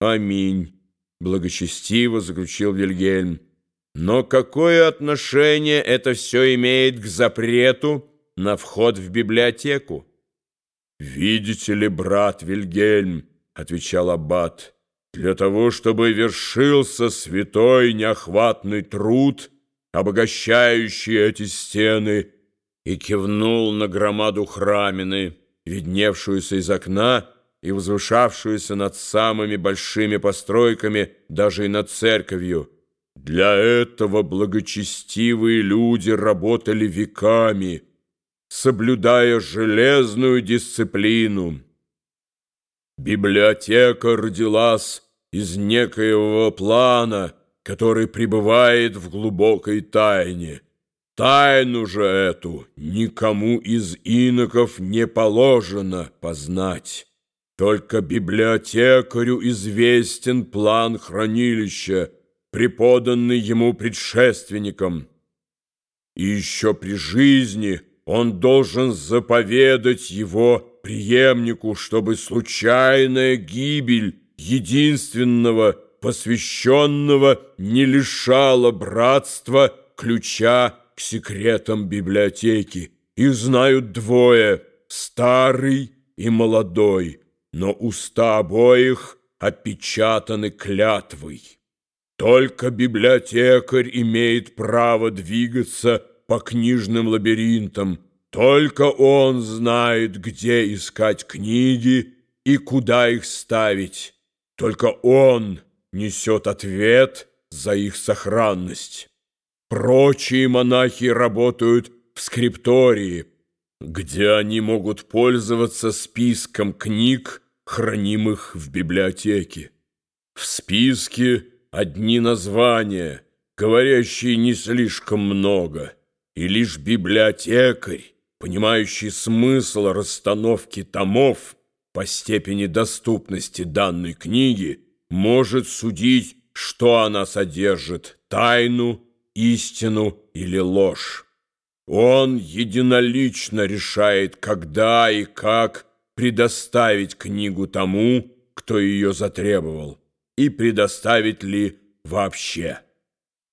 Аминь, благочестиво заключил Вильгельм. Но какое отношение это все имеет к запрету на вход в библиотеку? «Видите ли, брат Вильгельм, — отвечал Аббат, — для того, чтобы вершился святой неохватный труд, обогащающий эти стены, и кивнул на громаду храмины, видневшуюся из окна и возвышавшуюся над самыми большими постройками, даже и над церковью. Для этого благочестивые люди работали веками, соблюдая железную дисциплину. Библиотека родилась из некоего плана, который пребывает в глубокой тайне. Тайну же эту никому из иноков не положено познать. Только библиотекарю известен план хранилища, преподанный ему предшественником. И еще при жизни он должен заповедать его преемнику, чтобы случайная гибель единственного посвященного не лишала братства ключа к секретам библиотеки. Их знают двое — старый и молодой, но уста обоих опечатаны клятвой. Только библиотекарь имеет право двигаться по книжным лабиринтам. Только он знает, где искать книги и куда их ставить. Только он несет ответ за их сохранность. Прочие монахи работают в скриптории, где они могут пользоваться списком книг, хранимых в библиотеке. В списке одни названия, говорящие не слишком много – и лишь библиотекарь, понимающий смысл расстановки томов по степени доступности данной книги, может судить, что она содержит – тайну, истину или ложь. Он единолично решает, когда и как предоставить книгу тому, кто ее затребовал, и предоставить ли вообще.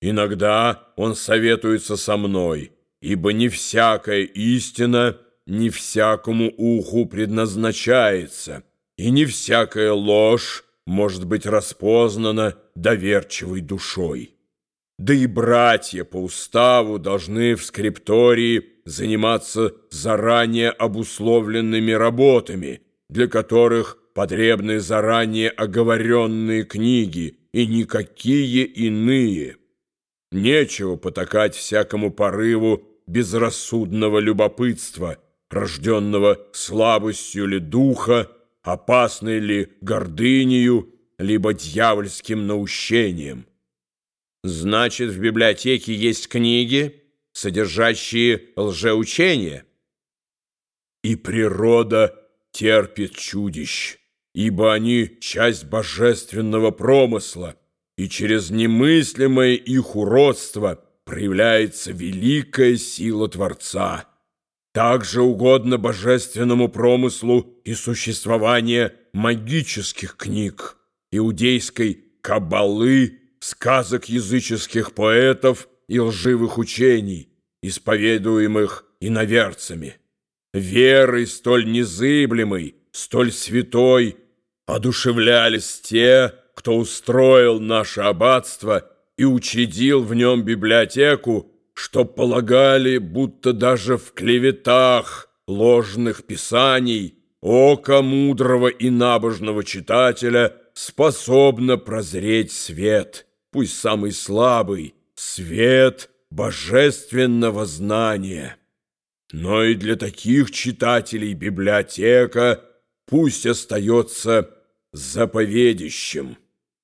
Иногда он советуется со мной – ибо не всякая истина не всякому уху предназначается, и не всякая ложь может быть распознана доверчивой душой. Да и братья по уставу должны в скриптории заниматься заранее обусловленными работами, для которых потребны заранее оговоренные книги и никакие иные. Нечего потакать всякому порыву безрассудного любопытства, рожденного слабостью ли духа, опасной ли гордынею, либо дьявольским наущением. Значит, в библиотеке есть книги, содержащие лжеучения. И природа терпит чудищ, ибо они часть божественного промысла, и через немыслимое их уродство проявляется великая сила Творца. Также угодно божественному промыслу и существование магических книг, иудейской каббалы, сказок языческих поэтов и лживых учений, исповедуемых иноверцами. Верой столь незыблемой, столь святой одушевлялись те, кто устроил наше аббатство и учредил в нем библиотеку, что полагали, будто даже в клеветах ложных писаний око мудрого и набожного читателя способно прозреть свет, пусть самый слабый, свет божественного знания. Но и для таких читателей библиотека пусть остается заповедищем.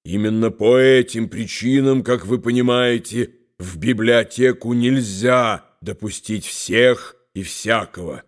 Именно по этим причинам, как вы понимаете, в библиотеку нельзя допустить всех и всякого.